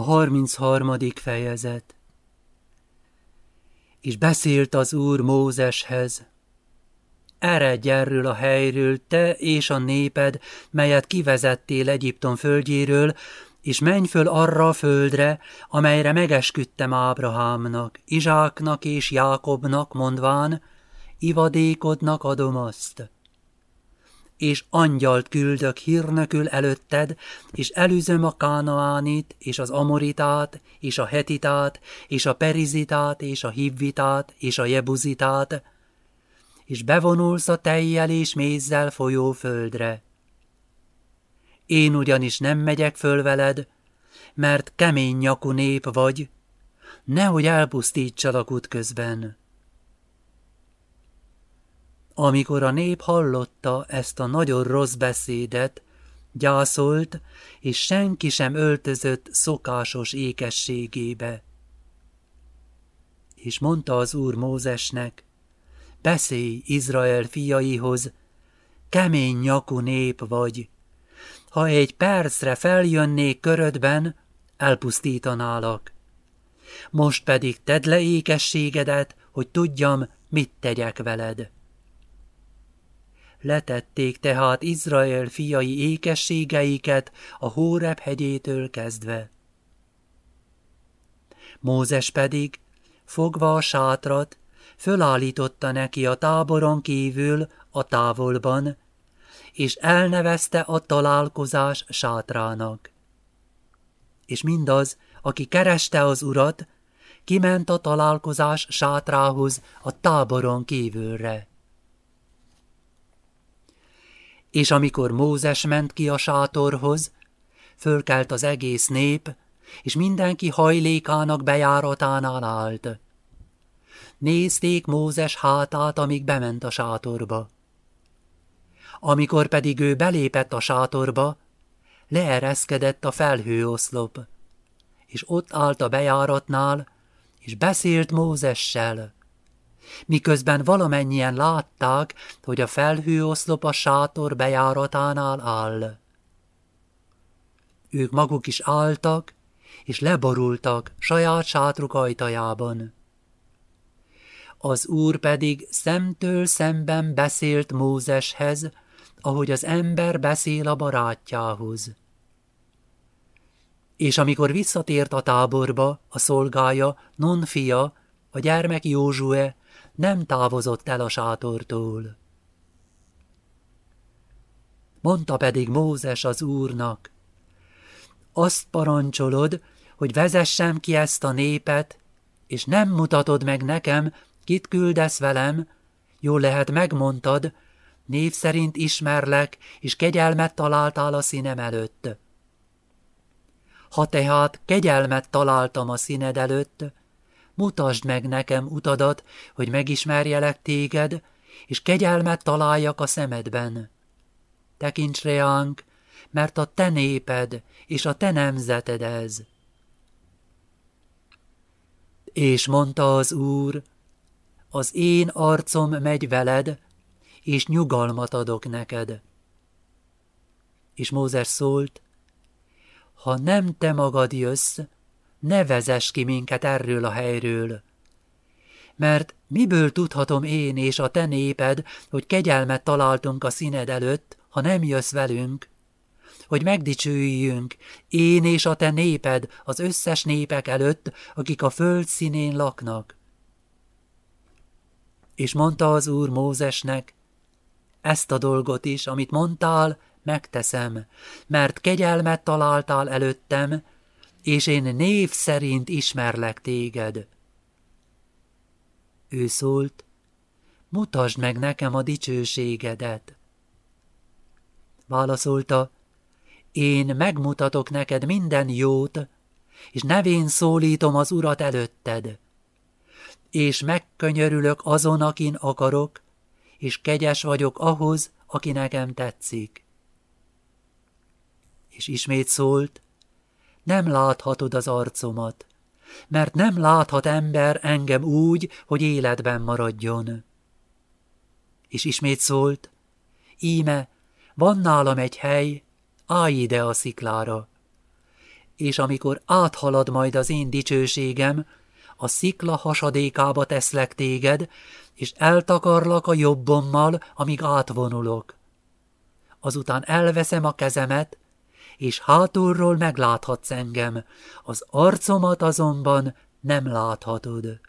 A 33. fejezet És beszélt az Úr Mózeshez, Eredj erről a helyről, te és a néped, melyet kivezettél Egyiptom földjéről, és menj föl arra a földre, amelyre megesküdtem Ábrahámnak, Izsáknak és Jákobnak, mondván, ivadékodnak adom azt és angyalt küldök hírnökül előtted, és elüzöm a kánaánit, és az amoritát, és a hetitát, és a perizitát, és a hivvitát, és a jebuzitát, és bevonulsz a tejjel és mézzel folyó földre. Én ugyanis nem megyek föl veled, mert kemény nyakú nép vagy, nehogy elpusztítsalak útközben. Amikor a nép hallotta ezt a nagyon rossz beszédet, gyászolt, és senki sem öltözött szokásos ékességébe. És mondta az úr Mózesnek, beszélj Izrael fiaihoz, kemény nyakú nép vagy. Ha egy percre feljönnék körödben, elpusztítanálak. Most pedig tedd le ékességedet, hogy tudjam, mit tegyek veled. Letették tehát Izrael fiai ékességeiket a Hórep hegyétől kezdve. Mózes pedig, fogva a sátrat, fölállította neki a táboron kívül a távolban, és elnevezte a találkozás sátrának. És mindaz, aki kereste az urat, kiment a találkozás sátrához a táboron kívülre. És amikor Mózes ment ki a sátorhoz, fölkelt az egész nép, és mindenki hajlékának bejáratánál állt. Nézték Mózes hátát, amíg bement a sátorba. Amikor pedig ő belépett a sátorba, leereszkedett a felhőoszlop, és ott állt a bejáratnál, és beszélt Mózessel miközben valamennyien látták, hogy a felhőoszlop a sátor bejáratánál áll. Ők maguk is álltak, és leborultak saját sátruk ajtajában. Az úr pedig szemtől szemben beszélt Mózeshez, ahogy az ember beszél a barátjához. És amikor visszatért a táborba, a szolgája, Non fia, a gyermek Józsue nem távozott el a sátortól. Mondta pedig Mózes az úrnak, azt parancsolod, hogy vezessem ki ezt a népet, és nem mutatod meg nekem, kit küldesz velem, jól lehet megmondtad, név szerint ismerlek, és kegyelmet találtál a színem előtt. Ha tehát kegyelmet találtam a színed előtt, mutasd meg nekem utadat, hogy megismerjelek téged, és kegyelmet találjak a szemedben. Tekints reánk, mert a te néped és a te nemzeted ez. És mondta az Úr, az én arcom megy veled, és nyugalmat adok neked. És Mózes szólt, ha nem te magad jössz, ne vezess ki minket erről a helyről. Mert miből tudhatom én és a te néped, hogy kegyelmet találtunk a színed előtt, ha nem jössz velünk? Hogy megdicsőjünk, én és a te néped az összes népek előtt, akik a föld színén laknak. És mondta az Úr Mózesnek, ezt a dolgot is, amit mondtál, megteszem, mert kegyelmet találtál előttem, és én név szerint ismerlek téged. Ő szólt, mutasd meg nekem a dicsőségedet. Válaszolta, én megmutatok neked minden jót, és nevén szólítom az urat előtted, és megkönyörülök azon, akin akarok, és kegyes vagyok ahhoz, aki nekem tetszik. És ismét szólt, nem láthatod az arcomat, mert nem láthat ember engem úgy, hogy életben maradjon. És ismét szólt, íme, van nálam egy hely, állj ide a sziklára. és amikor áthalad majd az én dicsőségem, a szikla hasadékába teszlek téged, és eltakarlak a jobbommal, amíg átvonulok. Azután elveszem a kezemet, és hátulról megláthatsz engem, az arcomat azonban nem láthatod.